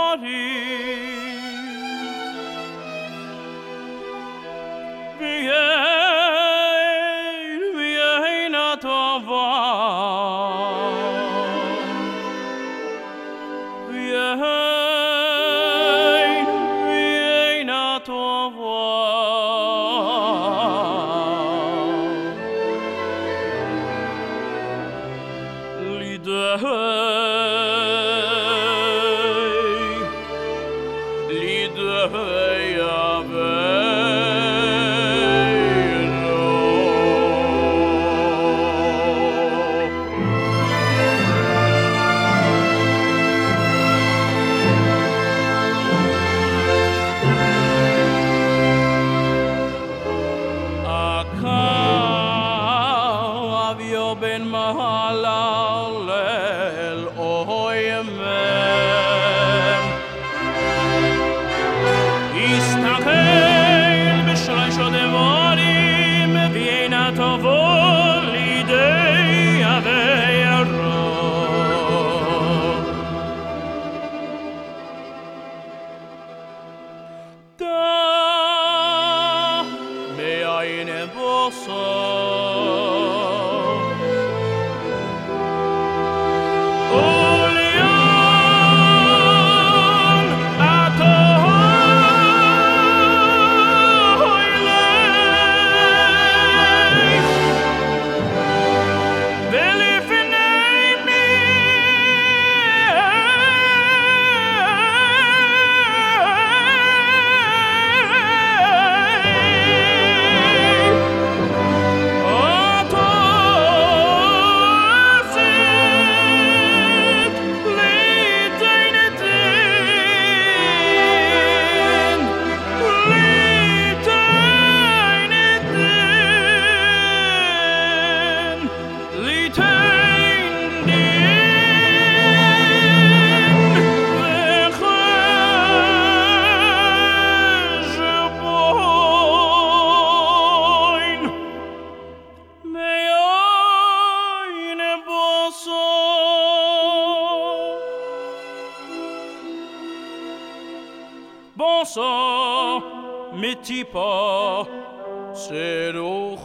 body. ליד hey. soul. sang, mais t'y pas, c'est l'eau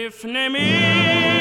Lifne mich.